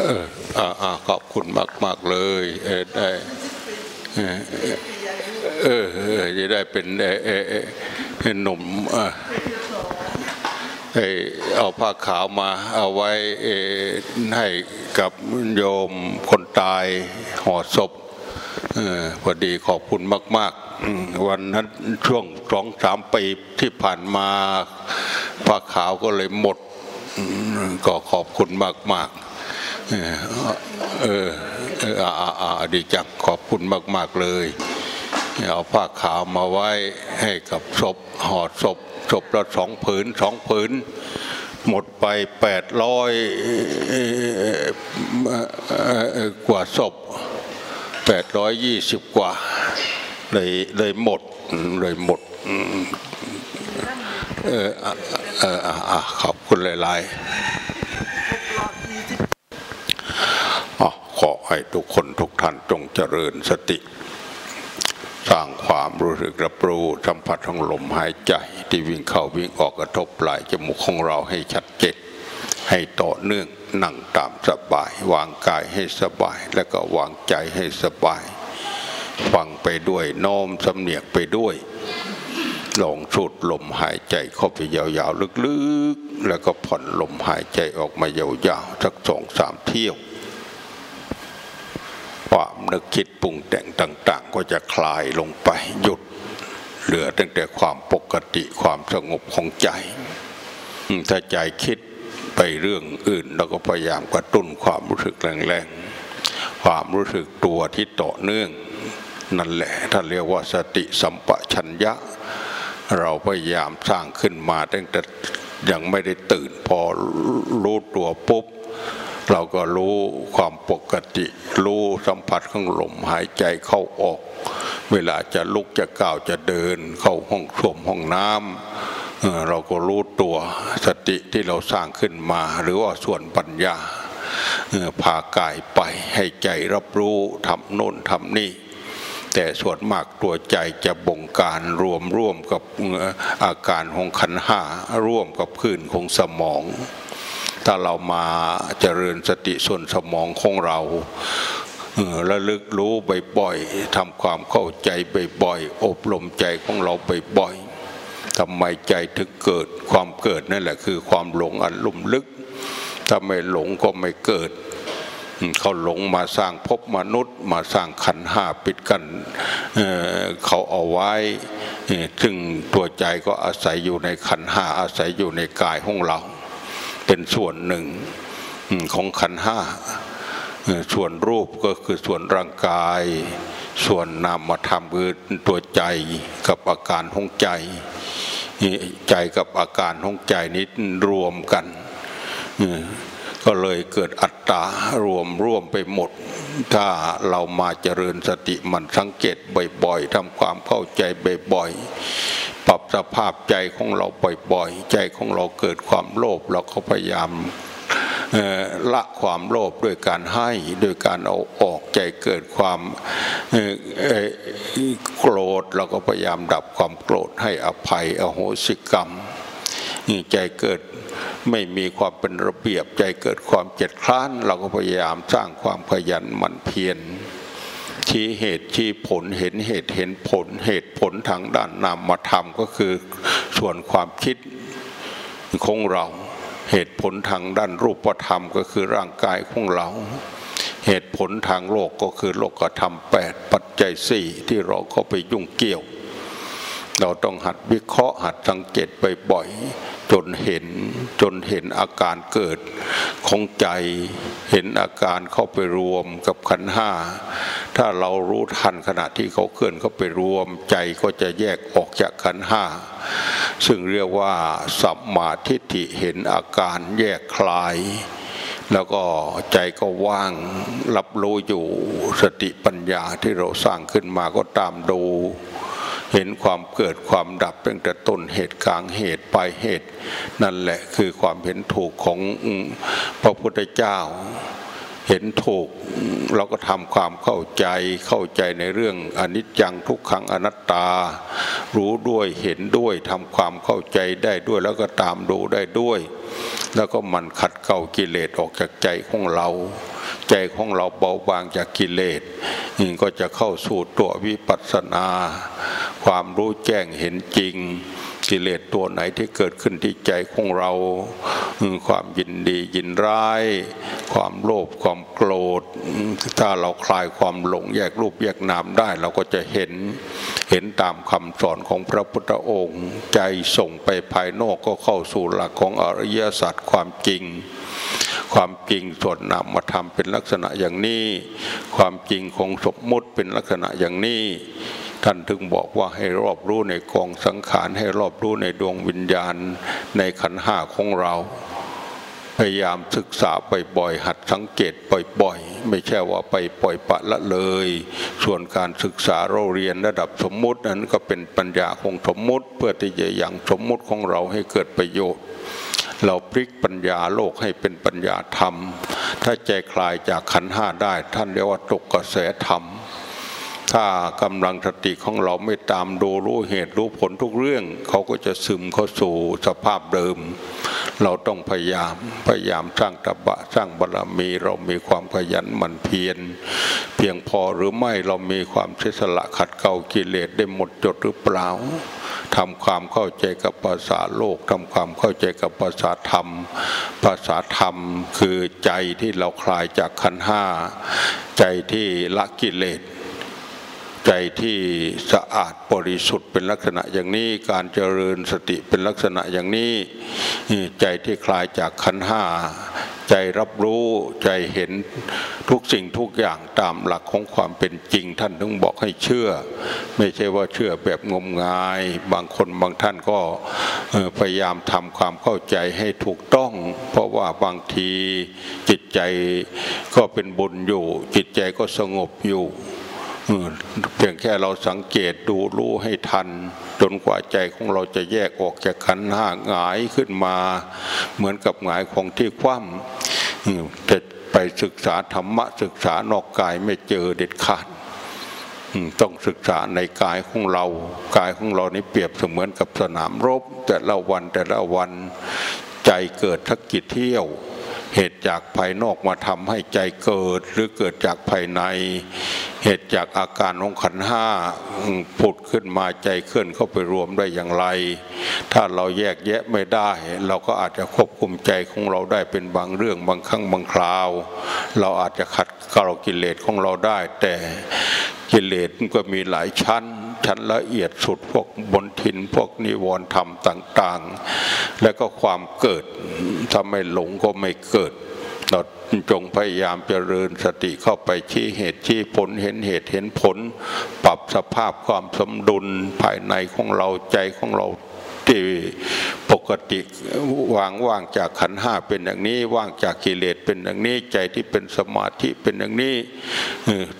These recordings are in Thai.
เอออ่าขอบคุณมากมากๆเลยเออได้เออจะได้เป็นเออเออเออหนุ่มเออเอาผ้าขาวมาเอาไว้เอให้กับโยมคนตายห่อศพอพอดีขอบคุณมากๆอืมวันนั้นช่วงสองสามปีที่ผ่านมาผ้าขาวก็เลยหมดก็ขอบคุณมากมากๆ เออเอออ่าอ่าอ่าดีจังขอบคุณมากมาก ๆ เลยเอาผ้าขาวมาไว้ให้กับศพห่อศพศพละสองผืนสองผืน หมดไปแปดร้อยกว่าศพแปดร้อยยี่สิบกว่า เลยเลยหมดเลยหมดเอออะเอออะอะขอบคุณหลาย ๆอ๋อขอ ให้ทุกคนทุกท่านจงเจริญสติ สร้างความรู้สึกรับรู้สัมผัสของลมหายใจที่วิ่งเข้าวิ่งออกกระทบปลายจมูกของเราให้ชัดเจนให้ต่อเนื่องนั่งตามสบาย วางกายให้สบาย แล้วก็วางใจให้สบาย ฟังไปด้วยโน้อมสำเนียกไปด้วยลองสูดลมหายใจเข้าไปยาวๆ ลึกๆ แล้วก็ผ่อนลมหายใจออกมายาวๆ สักสองสามเที่ยว ความนึกคิดปรุงแต่งต่าง ๆ ก็จะคลายลงไปหยุด เหลือตั้งแต่ความปกติความสงบของใจ ถ้าใจคิดไปเรื่องอื่นเราก็พยายามกระตุ้นความรู้สึกแรงๆ ความรู้สึกตัวที่ต่อเนื่อง นั่นแหละถ้านเรียกว่าสติสัมปชัญญะ เราพยายามสร้างขึ้นมาตั้งแต่ยังไม่ได้ตื่นพอรู้ตัวปุ๊บ เราก็รู้ความปกติ รู้สัมผัสของลมหายใจเข้าออก เวลาจะลุกจะก้าวจะเดิน เข้าห้องส้วมห้องน้ำเอ่อเราก็รู้ตัวสติที่เราสร้างขึ้นมา หรือว่าส่วนปัญญาเอ่อพากายไปให้ใจรับรู้ทำโน่นทำนี่แต่ส่วนมากตัวใจจะบงการรวมร่วมกับอาการของขันห้าร่วมกับคลื่นของสมอง ถ้าเรามาเจริญสติส่วนสมองของเราระลึกรู้บ่อยๆทำความเข้าใจบ่อยๆอบรมใจของเราบ่อยๆทำไมใจถึงเกิดความเกิดนั่นแหละคือความหลงอันลุ่มลึก ถ้าไม่หลงก็ไม่เกิดเขาหลงมาสร้างภพมนุษย์ มาสร้างขันห้าปิดกันเเขาเอาไว้ซึ่งตัวใจก็อาศัยอยู่ในขันห้าอาศัยอยู่ในกายของเรา เป็นส่วนหนึ่งของขันห้าส่วนรูปก็คือส่วนร่างกาย ส่วนนามธรรมคือตัวใจกับอาการห้องใจ ใจกับอาการห้องใจนี้รวมกันอ่อ ก็เลยเกิดอัตตารวมร่วมไปหมด ถ้าเรามาเจริญสติมันสังเกตบ่อยๆทำความเข้าใจบ่อยๆปรับสภาพใจของเราบ่อยๆ ใจของเราเกิดความโลภเราก็พยายามละความโลภด้วยการให้ด้วยการเอาออกใจเกิดความโกรธเราก็พยายามดับความโกรธให้อภัยอโหสิกรรมใจเกิด ไม่มีความเป็นระเบียบใจเกิดความเจ็ดคร้าน เราก็พยายามสร้างความขยันหมั่นเพียรชี้เหตุชี้ผลเห็นเหตุเห็นผลเหตุผลทางด้านนามธรรมก็คือส่วนความคิดของเรา เหตุผลทางด้านรูปธรรมก็คือร่างกายของเรา เหตุผลทางโลกก็คือโลกธรรมแปดปัจจัยสี่ที่เราเข้าไปยุ่งเกี่ยว เราต้องหัดวิเคราะห์หัดสังเกตบ่อยๆ จนเห็นจนเห็นอาการเกิดของใจ เห็นอาการเข้าไปรวมกับขันห้าถ้าเรารู้ทันขณะที่เขาเคลื่อนเข้าไปรวม ใจก็จะแยกออกจากขันห้าซึ่งเรียกว่าสัมมาทิฏฐิเห็นอาการแยกคลายแล้วก็ใจก็ว่างรับรู้อยู่สติปัญญาที่เราสร้างขึ้นมาก็ตามดู เห็นความเกิดความดับตั้งแต่ต้นเหตุกลางเหตุปลายเหตุ นั่นแหละคือความเห็นถูกของพระพุทธเจ้าเห็นถูกเราก็ทำความเข้าใจเข้าใจในเรื่องอนิจจังทุกขังอนัตตา รู้ด้วยเห็นด้วยทำความเข้าใจได้ด้วยแล้วก็ตามดูได้ด้วย แล้วก็มันขัดเกลากิเลสออกจากใจของเรา ใจของเราเบาบางจากกิเลสก็จะเข้าสู่ตัววิปัสสนา ความรู้แจ้งเห็นจริง กิเลสตัวไหนที่เกิดขึ้นที่ใจของเราความยินดียินร้าย ความโลภความโกรธ ถ้าเราคลายความหลงแยกรูปแยกนามได้ เราก็จะเห็นเห็นตามคำสอนของพระพุทธองค์ ใจส่งไปภายนอกก็เข้าสู่หลักของอริยสัจความจริงความจริงส่วนนามมาทำเป็นลักษณะอย่างนี้ ความจริงของสมมุติเป็นลักษณะอย่างนี้ ท่านถึงบอกว่าให้รอบรู้ในกองสังขารให้รอบรู้ในดวงวิญญาณในขันห้าของเรา พยายามศึกษาบ่อยๆหัดสังเกตบ่อยๆ ไม่ใช่ว่าไปปล่อยปะละเลย ส่วนการศึกษาเราเรียนระดับสมมุตินั้นก็เป็นปัญญาของสมมุติ เพื่อที่จะยังสมมุติของเราให้เกิดประโยชน์เราพลิกปัญญาโลกให้เป็นปัญญาธรรม ถ้าใจคลายจากขันห้าได้ ท่านเรียกว่าตกกระแสธรรม ถ้ากำลังสติของเราไม่ตามดูรู้เหตุรู้ผลทุกเรื่อง เขาก็จะซึมเข้าสู่สภาพเดิม เราต้องพยายามพยายามสร้างตบะสร้างบารมีเรามีความขยันหมั่นเพียรเพียงพอหรือไม่เรามีความเสสละขัดเกลากิเลสได้หมดจดหรือเปล่าทำความเข้าใจกับภาษาโลกทำความเข้าใจกับภาษาธรรม ภาษาธรรมคือใจที่เราคลายจากขันห้าใจที่ละกิเลส ใจที่สะอาดบริสุทธิ์เป็นลักษณะอย่างนี้การเจริญสติเป็นลักษณะอย่างนี้ใจที่คลายจากขันห้าใจรับรู้ใจเห็นทุกสิ่งทุกอย่างตามหลักของความเป็นจริง ท่านถึงบอกให้เชื่อ ไม่ใช่ว่าเชื่อแบบงมงาย บางคนบางท่านก็พยายามทำความเข้าใจให้ถูกต้อง เพราะว่าบางทีจิตใจก็เป็นบุญอยู่ จิตใจก็สงบอยู่ เพียงแค่เราสังเกตดูรู้ให้ทัน จนกว่าใจของเราจะแยกออกจากขันห้าหงายขึ้นมา เหมือนกับหงายของที่คว่ำจะไปศึกษาธรรมะศึกษานอกกายไม่เจอเด็ดขาดต้องศึกษาในกายของเรา กายของเรานี่เปรียบเสมือนกับสนามรบ แต่ละวันแต่ละวันใจเกิดทักกิจเที่ยว เหตุจากภายนอกมาทำให้ใจเกิด หรือเกิดจากภายใน เหตุจากอาการของขันห้าผุดขึ้นมาใจเคลื่อนเข้าไปรวมได้อย่างไร ถ้าเราแยกแยะไม่ได้ เราก็อาจจะควบคุมใจของเราได้เป็นบางเรื่องบางครั้งบางคราว เราอาจจะขัดเกลากิเลสของเราได้ แต่กิเลสก็มีหลายชั้น ชั้นละเอียดสุดพวกบนทินพวกนิวรณ์ธรรมต่าง ๆ และก็ความเกิดถ้าไม่หลงก็ไม่เกิดเราจงพยายามเจริญสติเข้าไปชี้เหตุชี้ผลเห็นเหตุเห็นผล ปรับสภาพความสมดุลภายในของเราใจของเรา ที่ปกติวางว่างจากขันห้าเป็นอย่างนี้ ว่างจากกิเลสเป็นอย่างนี้ ใจที่เป็นสมาธิเป็นอย่างนี้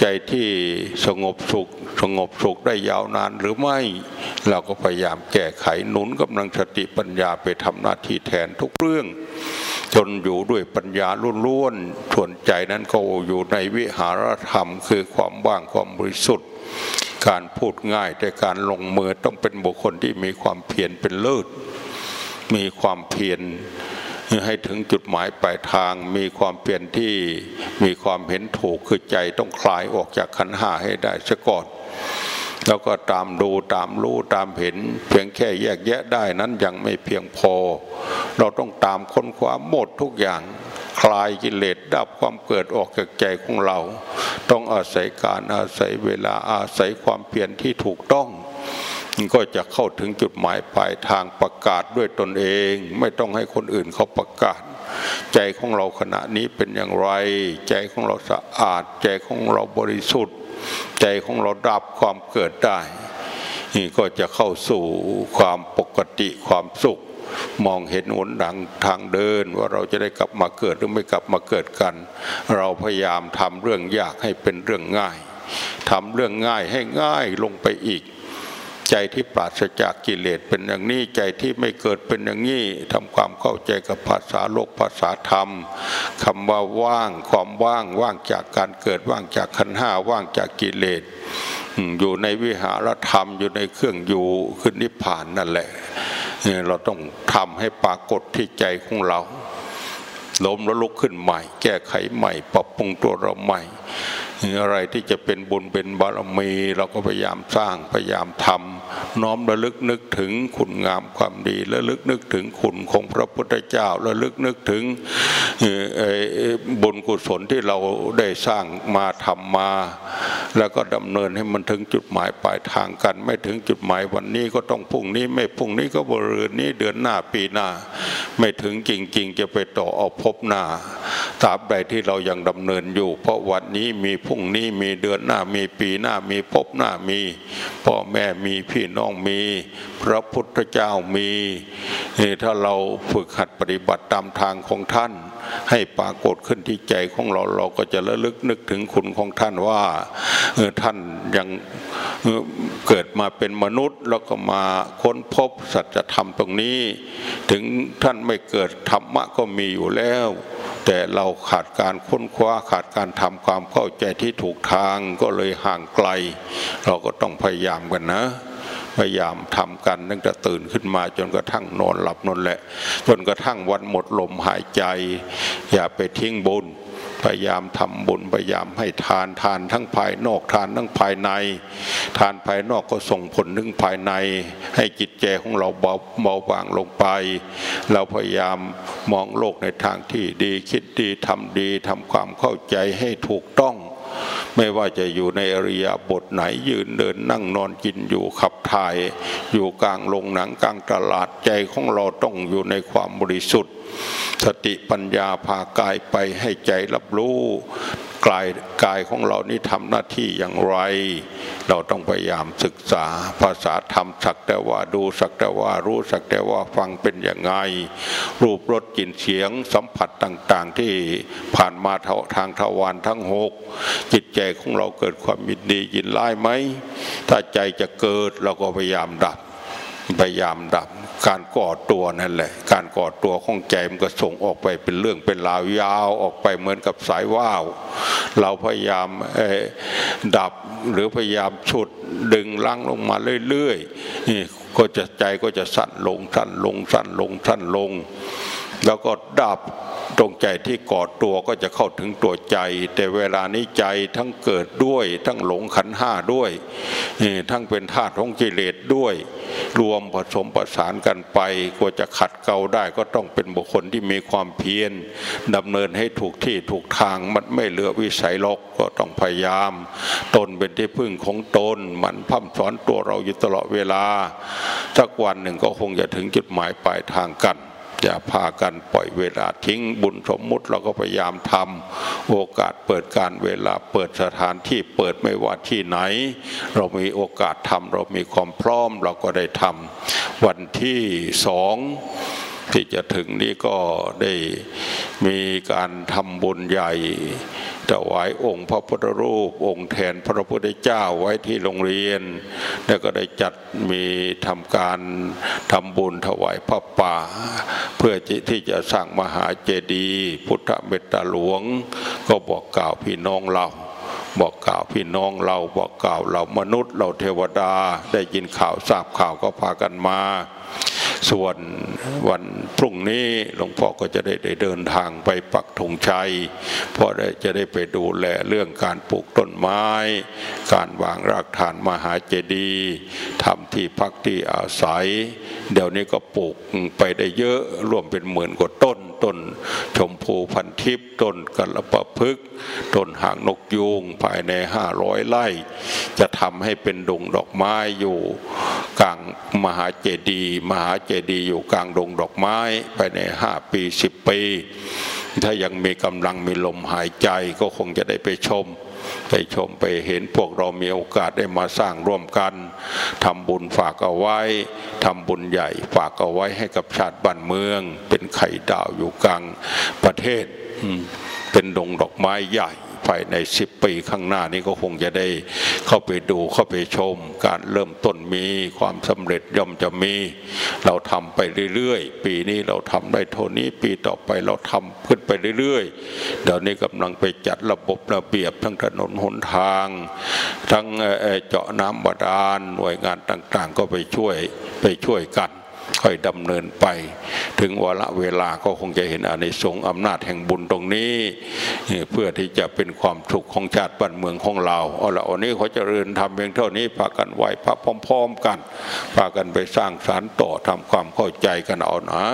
ใจที่สงบสุข สงบสุขได้ยาวนานหรือไม่ เราก็พยายามแก้ไขหนุนกำลังสติปัญญาไปทำหน้าที่แทนทุกเรื่อง จนอยู่ด้วยปัญญาล้วนๆส่วนใจนั้นก็อยู่ในวิหารธรรม คือความว่างความบริสุทธิ์ การพูดง่ายแต่การลงมือต้องเป็นบุคคลที่มีความเพียรเป็นเลิศ มีความเพียรให้ถึงจุดหมายปลายทาง มีความเปลี่ยนที่มีความเห็นถูกคือใจต้องคลายออกจากขันห้าให้ได้ซะก่อน แล้วก็ตามดูตามรู้ตามเห็น เพียงแค่แยกแยะได้นั้นยังไม่เพียงพอ เราต้องตามค้นคว้าหมดทุกอย่าง คลายกิเลสดับความเกิดออกจากใจของเรา ต้องอาศัยการอาศัยเวลาอาศัยความเพียรที่ถูกต้องก็จะเข้าถึงจุดหมายปลายทางประกาศด้วยตนเอง ไม่ต้องให้คนอื่นเขาประกาศ ใจของเราขณะนี้เป็นอย่างไร ใจของเราสะอาด ใจของเราบริสุทธิ์ ใจของเราดับความเกิดได้นี่ก็จะเข้าสู่ความปกติความสุข มองเห็นหนดังทางเดินว่าเราจะได้กลับมาเกิดหรือไม่กลับมาเกิดกัน เราพยายามทำเรื่องยากให้เป็นเรื่องง่ายทำเรื่องง่ายให้ง่ายลงไปอีก ใจที่ปราศจากกิเลสเป็นอย่างนี้ใจที่ไม่เกิดเป็นอย่างนี้ทำความเข้าใจกับภาษาโลกภาษาธรรมคำว่าว่างความว่างว่างจากการเกิดว่างจากขันห้าว่างจากกิเลสอยู่ในวิหารธรรมอยู่ในเครื่องอยู่ขึ้นนิพพานนั่นแหละ เราต้องทำให้ปรากฏที่ใจของเราล้มแล้วลุกขึ้นใหม่ แก้ไขใหม่ ปรับปรุงตัวเราใหม่ อะไรที่จะเป็นบุญเป็นบารมี เราก็พยายามสร้างพยายามทำน้อมระลึกนึกถึงคุณงามความดีระลึกนึกถึงคุณของพระพุทธเจ้าระลึกนึกถึงบุญกุศลที่เราได้สร้างมาทำมา แล้วก็ดำเนินให้มันถึงจุดหมายปลายทางกัน ไม่ถึงจุดหมายวันนี้ก็ต้องพรุ่งนี้ไม่พรุ่งนี้ก็บริเวณนี้เดือนหน้าปีหน้า ไม่ถึงจริง ๆ จะไปต่อเอาพบหน้า ตราบใดที่เรายังดำเนินอยู่ เพราะวันนี้มีพรุ่งนี้มีเดือนหน้ามีปีหน้ามีพบหน้ามี พ่อแม่มีพี่น้องมี พระพุทธเจ้ามีถ้าเราฝึกหัดปฏิบัติตามทางของท่าน ให้ปรากฏขึ้นที่ใจของเราเราก็จะระลึกนึกถึงคุณของท่านว่าท่านยังเกิดมาเป็นมนุษย์แล้วก็มาค้นพบสัจธรรมตรงนี้ ถึงท่านไม่เกิดธรรมะก็มีอยู่แล้ว แต่เราขาดการค้นคว้าขาดการทำความเข้าใจที่ถูกทางก็เลยห่างไกล เราก็ต้องพยายามกันนะพยายามทำกันตั้งแต่ตื่นขึ้นมาจนกระทั่งนอนหลับนอนแหละ จนกระทั่งวันหมดลมหายใจ อย่าไปทิ้งบุญ พยายามทำบุญพยายามให้ทานทานทั้งภายนอกทานทั้งภายใน ทานภายนอกก็ส่งผลถึงภายใน ให้จิตใจของเราเบาเบาบางลงไป เราพยายามมองโลกในทางที่ดีคิดดีทำดีทำความเข้าใจให้ถูกต้อง ไม่ว่าจะอยู่ในอริยบทไหนยืนเดินนั่งนอนกินอยู่ขับถ่าย อยู่กลางโรงหนังกลางตลาดใจของเราต้องอยู่ในความบริสุทธิ์ สติปัญญาพากายไปให้ใจรับรู้กายกายของเรานี่ทำหน้าที่อย่างไร เราต้องพยายามศึกษาภาษาธรรมสักแต่ว่าดูสักแต่ว่ารู้สักแต่ว่าฟังเป็นอย่างไง รูปรสกลิ่นเสียงสัมผัสต่างๆที่ผ่านมาทางทวารทั้งหกจิตใจของเราเกิดความมินดียินไล่ไหม ถ้าใจจะเกิดเราก็พยายามดับ พยายามดับ การก่อตัวนั่นแหละ การก่อตัวของใจมันก็ส่งออกไปเป็นเรื่องเป็นราวยาวออกไปเหมือนกับสายว่าว เราพยายามดับหรือพยายามฉุดดึงลังลงมาเรื่อยๆนี่ก็จะใจก็จะสั่นลงสั่นลงสั่นลงสั่นลง แล้วก็ดับตรงใจที่กอดตัวก็จะเข้าถึงตัวใจ แต่เวลานี้ใจทั้งเกิดด้วย ทั้งหลงขันห้าด้วย ทั้งเป็นธาตุของกิเลสด้วย รวมผสมประสานกันไปกว่าจะขัดเกลาได้ก็ต้องเป็นบุคคลที่มีความเพียรดำเนินให้ถูกที่ถูกทางมันไม่เหลือวิสัยลกก็ต้องพยายาม ตนเป็นที่พึ่งของตนมันพัฒสอนตัวเราอยู่ตลอดเวลาสักวันหนึ่งก็คงจะถึงจุดหมายปลายทางกัน อย่าพากันปล่อยเวลาทิ้งบุญสมมุติเราก็พยายามทำโอกาสเปิดการเวลาเปิดสถานที่เปิดไม่ว่าที่ไหน เรามีโอกาสทำเรามีความพร้อมเราก็ได้ทำวันที่สอง ที่จะถึงนี้ก็ได้มีการทำบุญใหญ่ถวายองค์พระพุทธรูป องค์แทนพระพุทธเจ้าไว้ที่โรงเรียน แล้วก็ได้จัดมีทำการทำบุญถวายพระป่า เพื่อที่จะสร้างมหาเจดีย์พุทธเมตตาหลวง ก็บอกกล่าวพี่น้องเราบอกกล่าวพี่น้องเราบอกกล่าวเรามนุษย์เราเทวดา ได้ยินข่าวทราบข่าวก็พากันมา ส่วนวันพรุ่งนี้หลวงพ่อก็จะได้เดินทางไปปักธงชัย เพราะจะได้ไปดูแลเรื่องการปลูกต้นไม้ การวางรากฐานมหาเจดีย์ทำที่พักที่อาศัย เดี๋ยวนี้ก็ปลูกไปได้เยอะรวมเป็นหมื่นกว่าต้นต้นชมพูพันทิพย์ต้นกระปะพึกต้นหางนกยูงภายในห้าร้อยไร่ จะทำให้เป็นดงดอกไม้อยู่กลางมหาเจดีย์มหาเจดีย์อยู่กลางดงดอกไม้ภายในห้าปีสิบปี ถ้ายังมีกำลังมีลมหายใจก็คงจะได้ไปชมไปชมไปเห็นพวกเรามีโอกาสได้มาสร้างร่วมกันทำบุญฝากเอาไว้ทำบุญใหญ่ฝากเอาไว้ให้กับชาติบ้านเมือง เป็นไข่ดาวอยู่กลางประเทศเป็นดงดอกไม้ใหญ่ ภายในสิบปีข้างหน้านี้ก็คงจะได้เข้าไปดูเข้าไปชม การเริ่มต้นมีความสำเร็จย่อมจะมี เราทำไปเรื่อยๆ ปีนี้เราทำได้เท่านี้ปีต่อไปเราทำขึ้นไปเรื่อยๆ เดี๋ยวนี้กำลังไปจัดระบบระเบียบทั้งถนนหนทาง ทั้งเจาะน้ำบาดาลหน่วยงานต่างๆ ก็ไปช่วยไปช่วยกัน ค่อยดำเนินไป ถึงวาระเวลาก็คงจะเห็นอานิสงส์อำนาจแห่งบุญตรงนี้ เพื่อที่จะเป็นความสุขของชาติบ้านเมืองของเราเอาละวันนี้เขาจริญทำเพียงเท่านี้พากันไหวพระพร้อม ๆ กันพากันไปสร้างสารต่อทำความเข้าใจกันเอานะ